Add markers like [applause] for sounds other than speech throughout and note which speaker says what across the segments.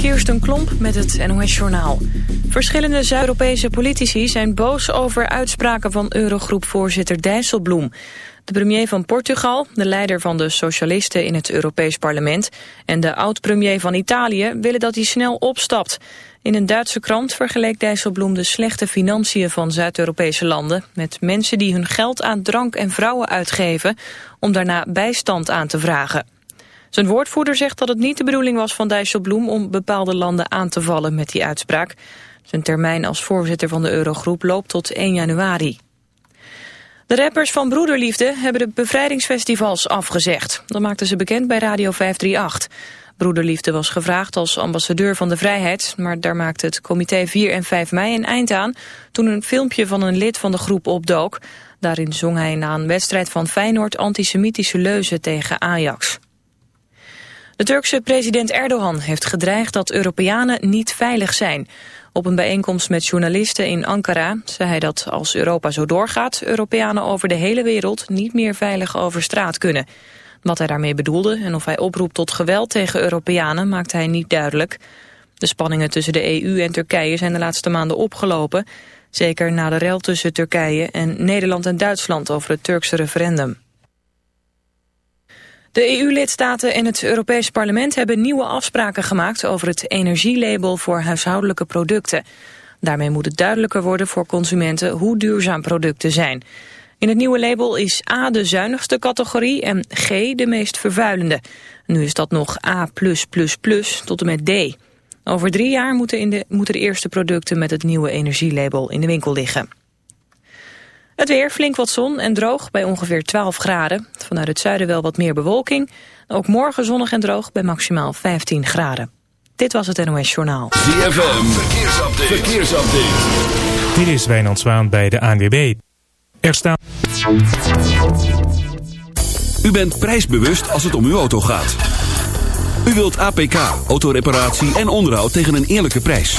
Speaker 1: Kirsten Klomp met het NOS-journaal. Verschillende Zuid-Europese politici zijn boos over uitspraken van Eurogroep-voorzitter Dijsselbloem. De premier van Portugal, de leider van de socialisten in het Europees Parlement... en de oud-premier van Italië willen dat hij snel opstapt. In een Duitse krant vergeleek Dijsselbloem de slechte financiën van Zuid-Europese landen... met mensen die hun geld aan drank en vrouwen uitgeven... om daarna bijstand aan te vragen. Zijn woordvoerder zegt dat het niet de bedoeling was van Dijsselbloem om bepaalde landen aan te vallen met die uitspraak. Zijn termijn als voorzitter van de Eurogroep loopt tot 1 januari. De rappers van Broederliefde hebben de bevrijdingsfestivals afgezegd. Dat maakten ze bekend bij Radio 538. Broederliefde was gevraagd als ambassadeur van de vrijheid... maar daar maakte het comité 4 en 5 mei een eind aan... toen een filmpje van een lid van de groep opdook. Daarin zong hij na een wedstrijd van Feyenoord antisemitische leuzen tegen Ajax. De Turkse president Erdogan heeft gedreigd dat Europeanen niet veilig zijn. Op een bijeenkomst met journalisten in Ankara zei hij dat als Europa zo doorgaat... Europeanen over de hele wereld niet meer veilig over straat kunnen. Wat hij daarmee bedoelde en of hij oproept tot geweld tegen Europeanen maakte hij niet duidelijk. De spanningen tussen de EU en Turkije zijn de laatste maanden opgelopen. Zeker na de rel tussen Turkije en Nederland en Duitsland over het Turkse referendum. De EU-lidstaten en het Europees Parlement hebben nieuwe afspraken gemaakt over het energielabel voor huishoudelijke producten. Daarmee moet het duidelijker worden voor consumenten hoe duurzaam producten zijn. In het nieuwe label is A de zuinigste categorie en G de meest vervuilende. Nu is dat nog A+++ tot en met D. Over drie jaar moeten, in de, moeten de eerste producten met het nieuwe energielabel in de winkel liggen. Het weer, flink wat zon en droog bij ongeveer 12 graden. Vanuit het zuiden wel wat meer bewolking. Ook morgen zonnig en droog bij maximaal 15 graden. Dit was het NOS Journaal.
Speaker 2: ZFM, verkeersupdate. verkeersupdate.
Speaker 3: Dit is Wijnand Zwaan bij de ANWB. Er staan...
Speaker 2: U bent prijsbewust als het om uw auto gaat. U wilt APK, autoreparatie en onderhoud tegen een eerlijke prijs.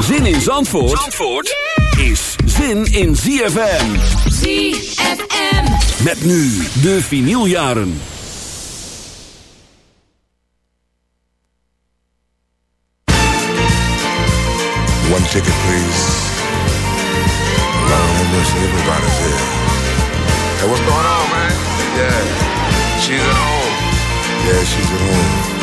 Speaker 2: Zin in Zandvoort, Zandvoort is zin in ZFM.
Speaker 4: ZFM.
Speaker 2: Met nu de vinyljaren.
Speaker 5: One ticket, please. Lord have mercy, everybody's here. Hey, what's going on, man? Yeah, she's at home. Yeah, she's at home.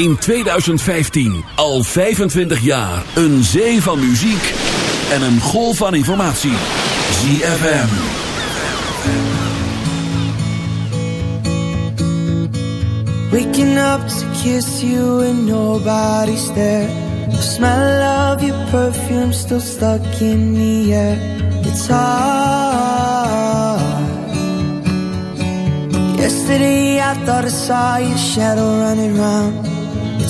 Speaker 2: In 2015 al 25 jaar een zee van muziek en een golf van informatie. ZFM.
Speaker 6: Waking up to kiss you and nobody's there. The smell of your perfume still stuck in the air. It's hard. Yesterday I thought I saw your shadow running round.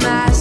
Speaker 4: Did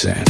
Speaker 7: Streisand.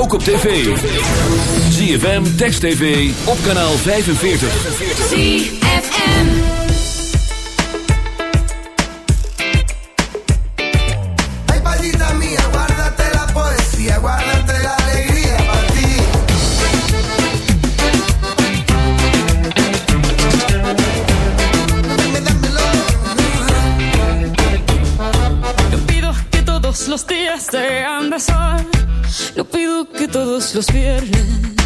Speaker 2: ook op tv. ZFM, Text TV, op kanaal 45.
Speaker 4: ZFM.
Speaker 8: Ay, palita mía, guárdate la poesía, guárdate la alegría para ti.
Speaker 9: Yo pido que todos los días te de sol. Yo pido que todos los viernes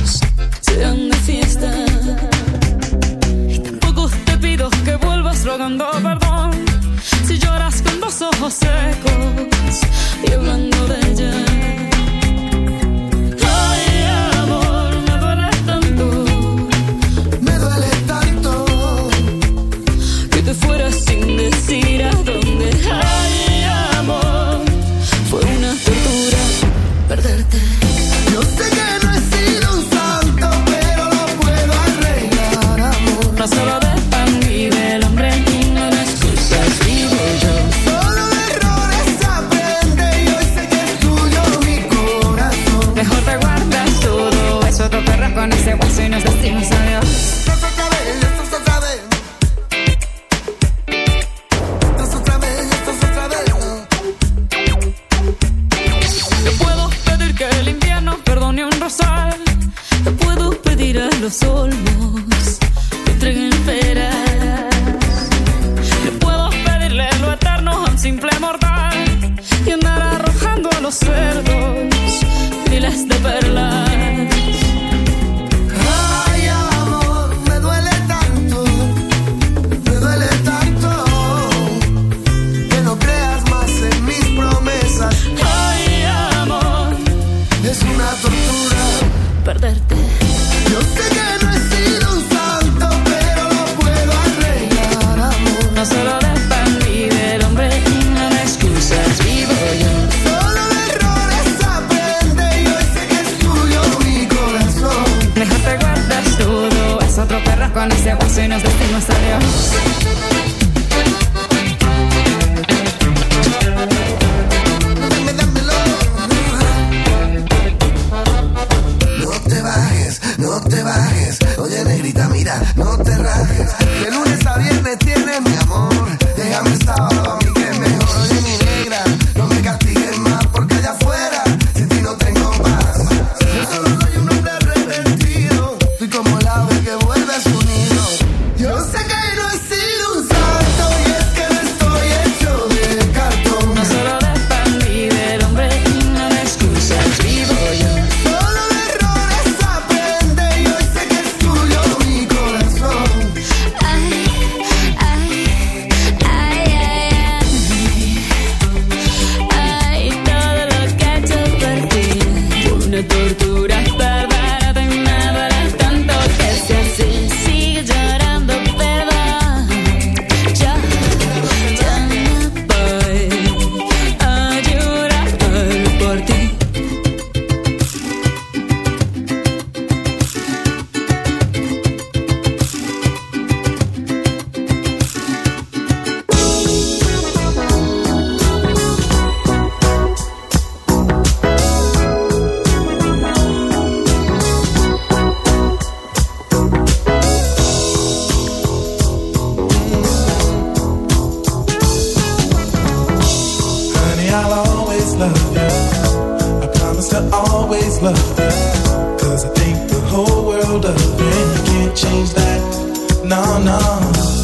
Speaker 10: change that. No, no.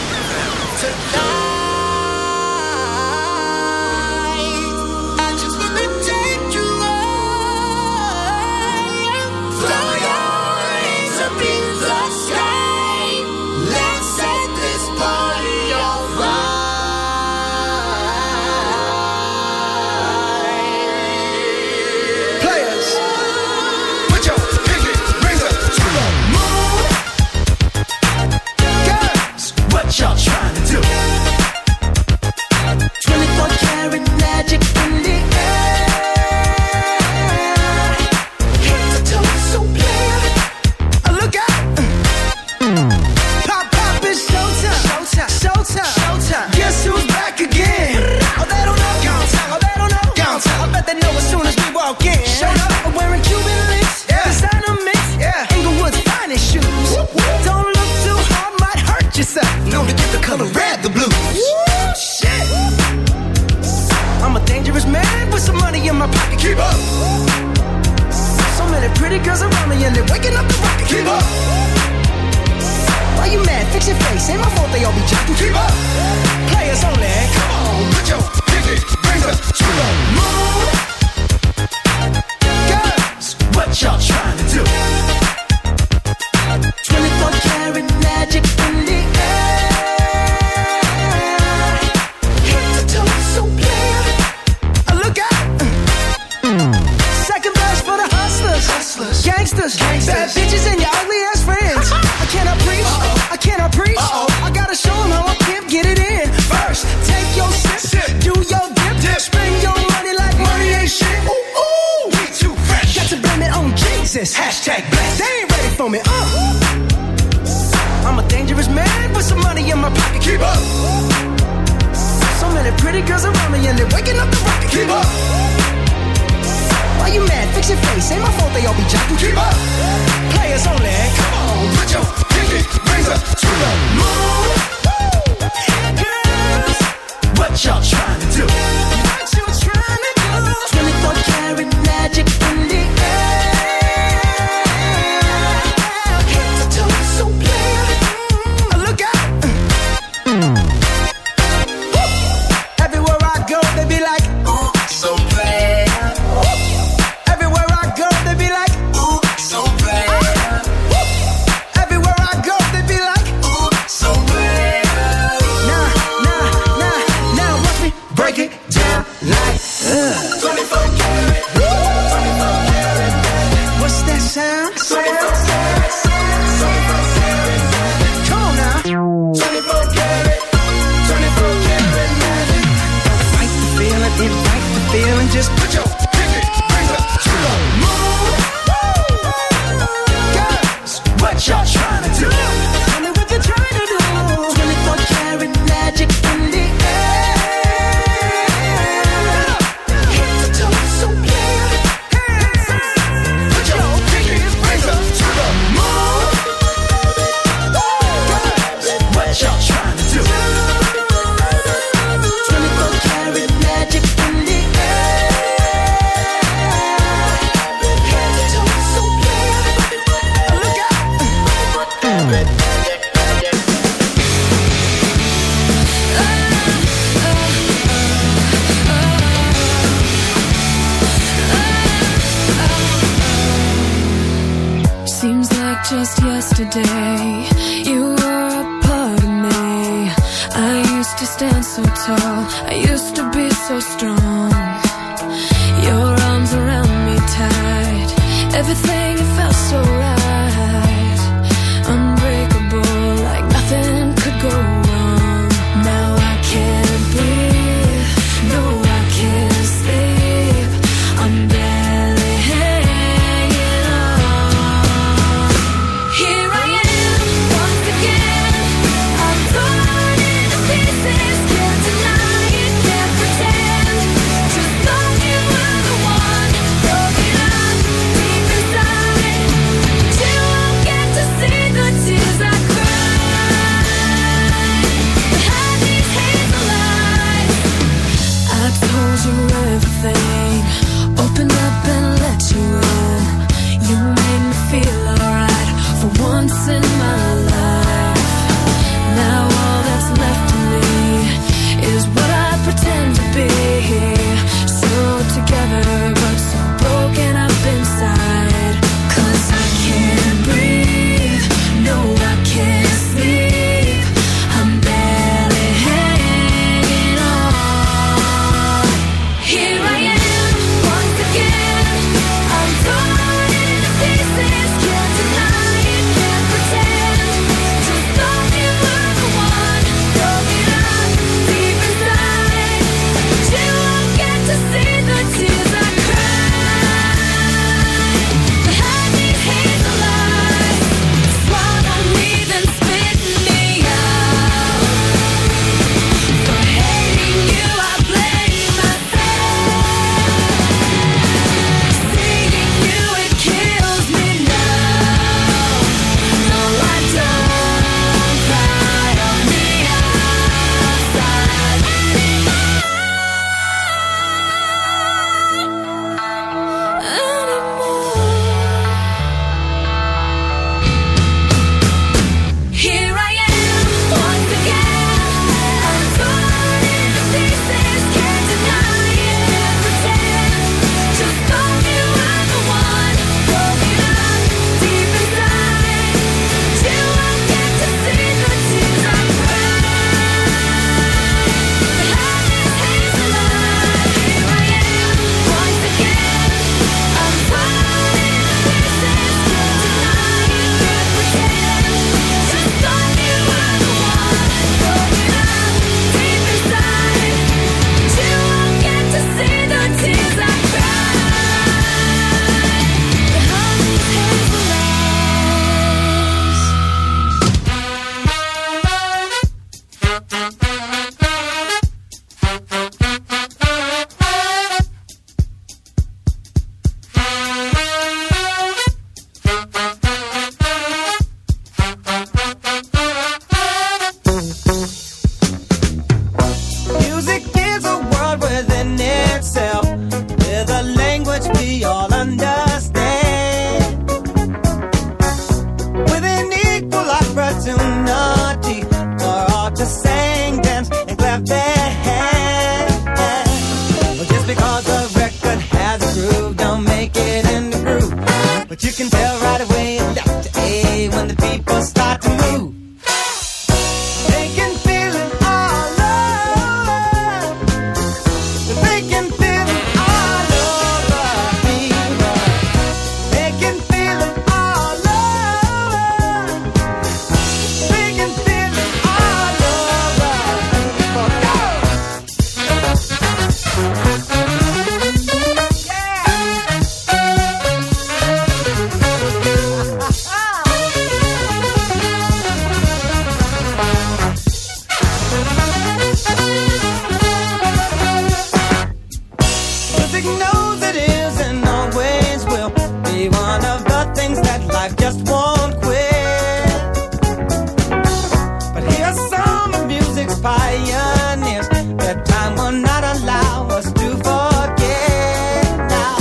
Speaker 11: knows it
Speaker 8: is and always will be one of the things that life just
Speaker 9: won't quit. But here's some of music's pioneers that time will not allow us to forget. Now,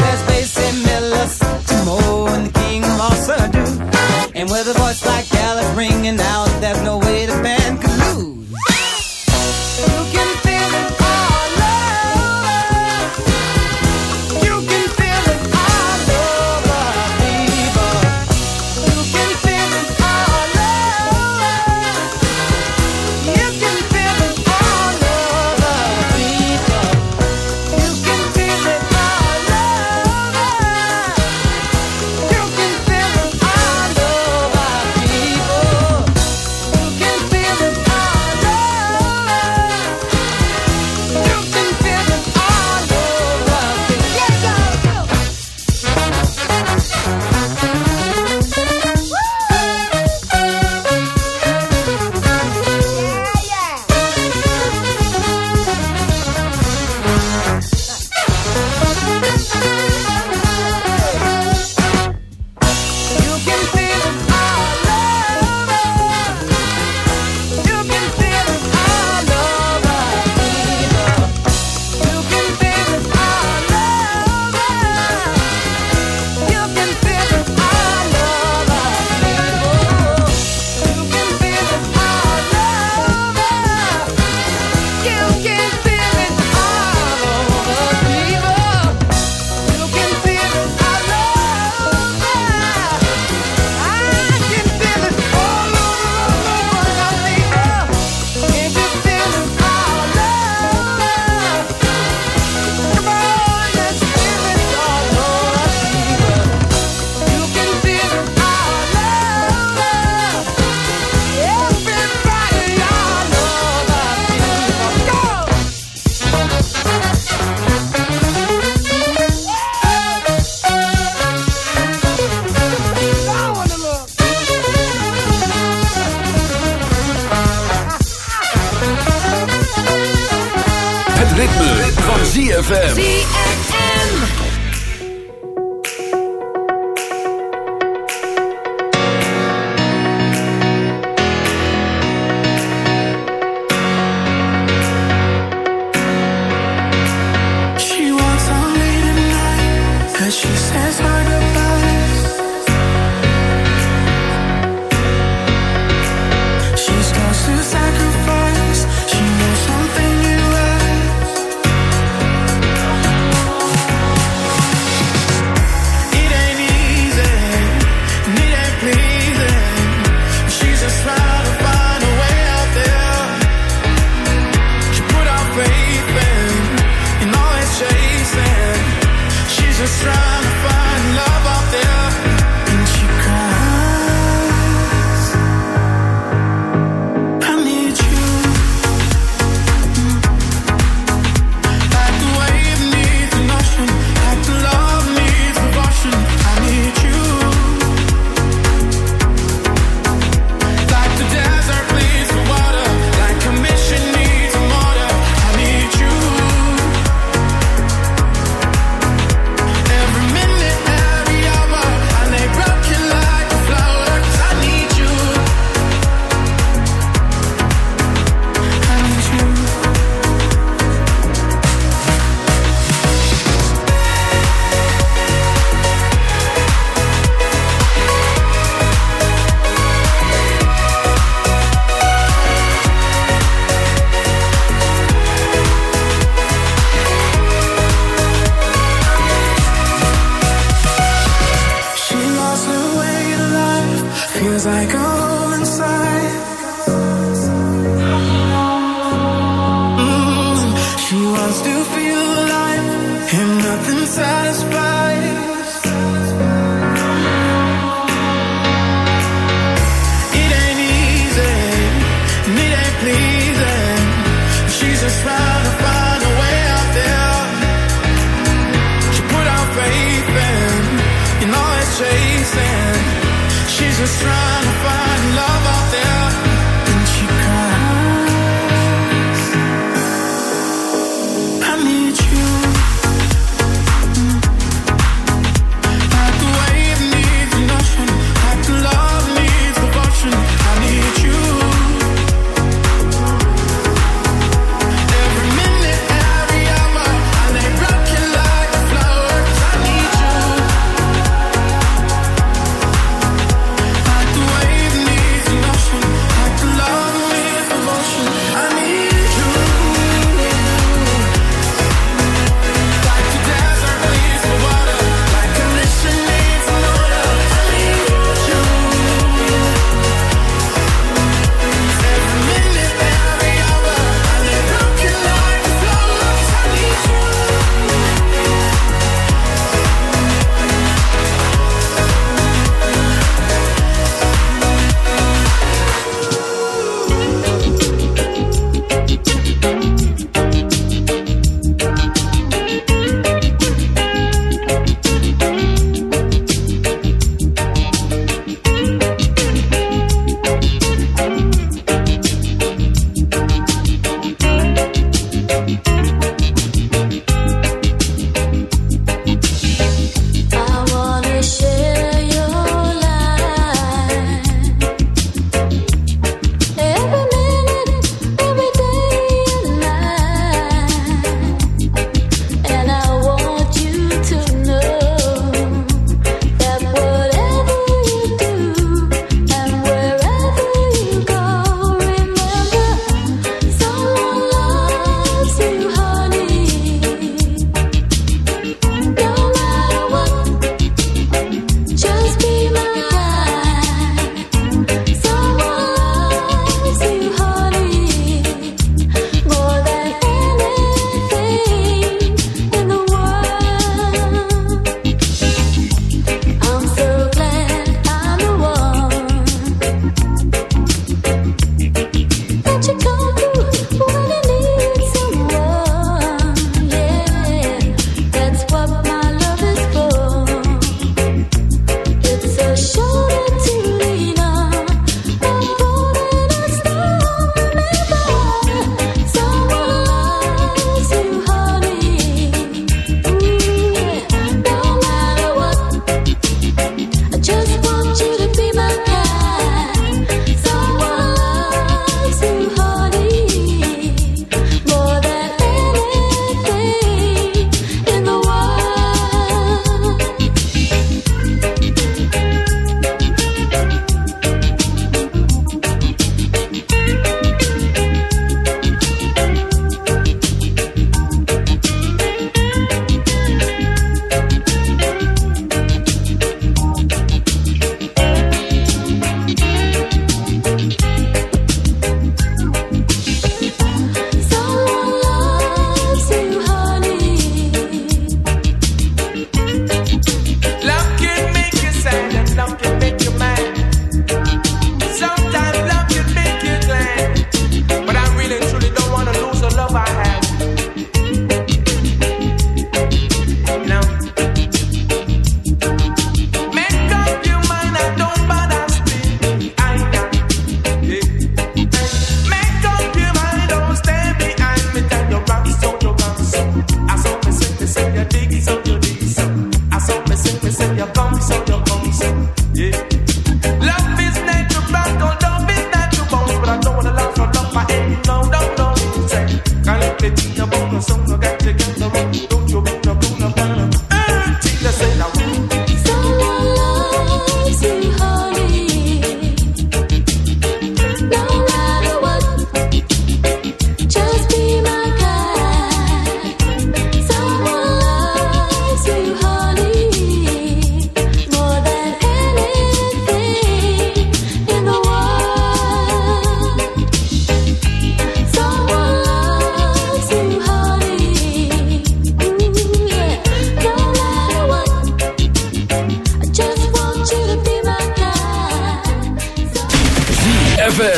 Speaker 9: there's Basie Miller, and the King of. And
Speaker 12: with a voice like Gallup ringing out, there's no way the band could.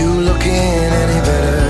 Speaker 13: you looking any better.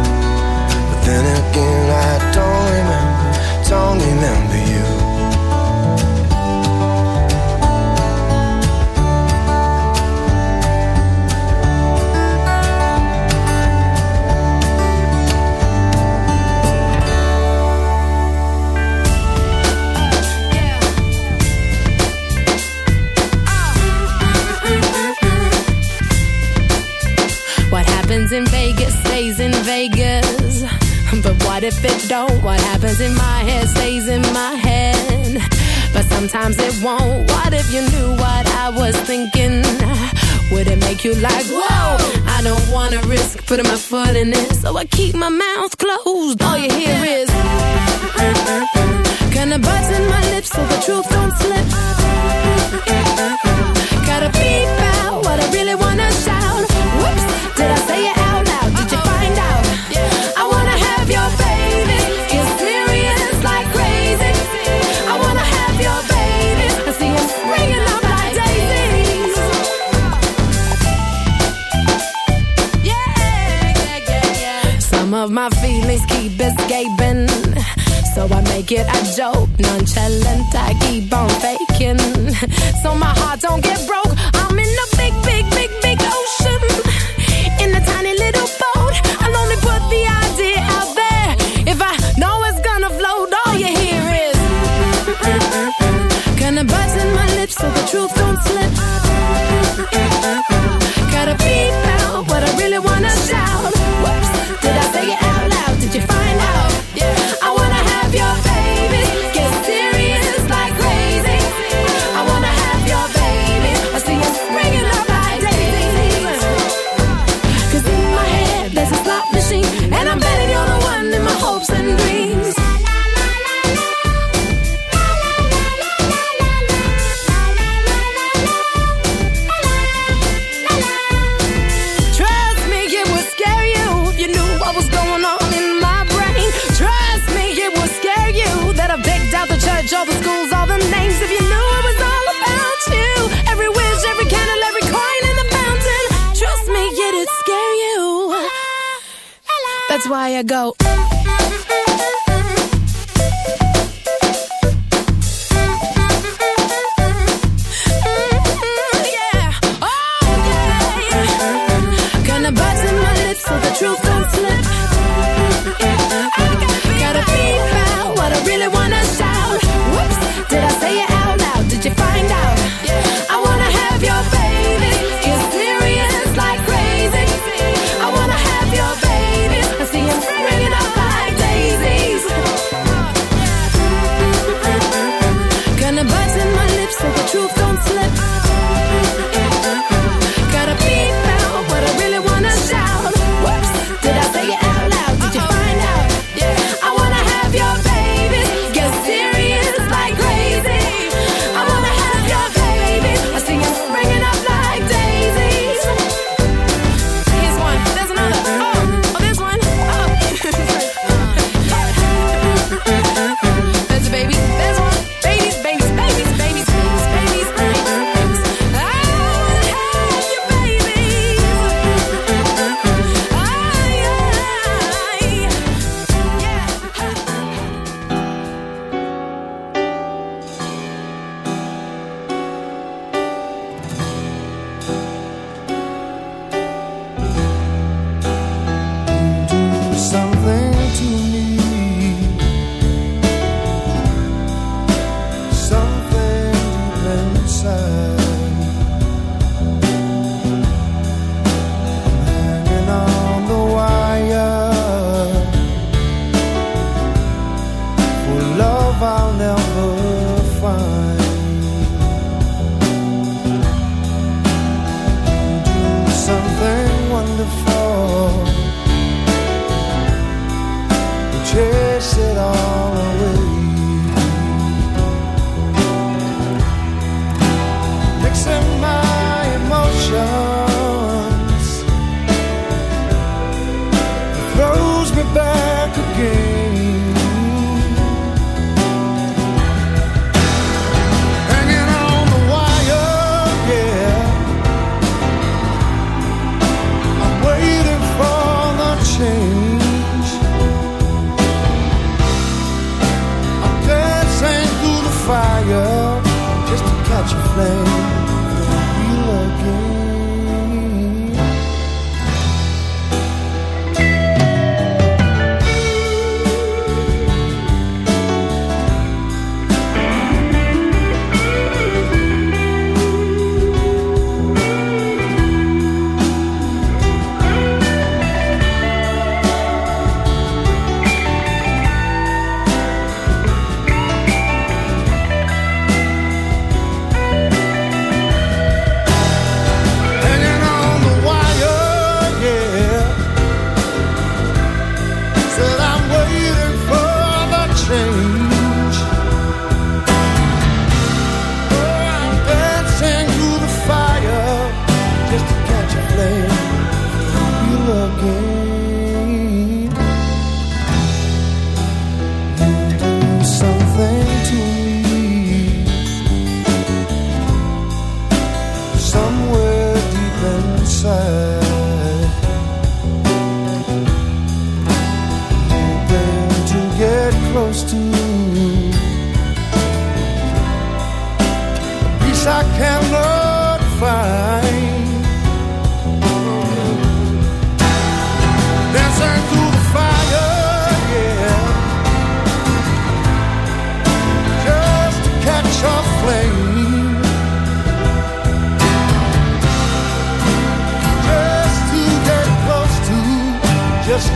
Speaker 13: Then again, I don't remember, don't remember you.
Speaker 14: What happens in Vegas stays in Vegas. But what if it don't? What happens in my head stays in my head. But sometimes it won't. What if you knew what I was thinking? Would it make you like, whoa? I don't wanna risk putting my foot in it. So I keep my mouth closed. All you hear is, [laughs] kinda button my lips so the truth don't slip.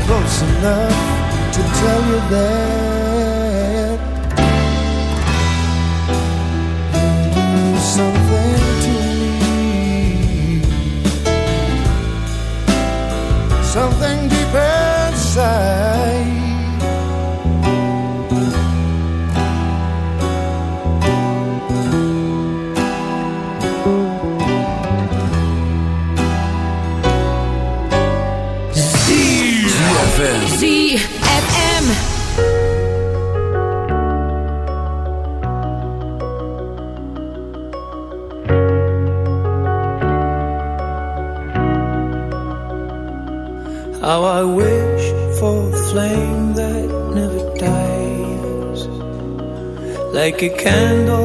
Speaker 13: Close enough to tell you that
Speaker 15: like a candle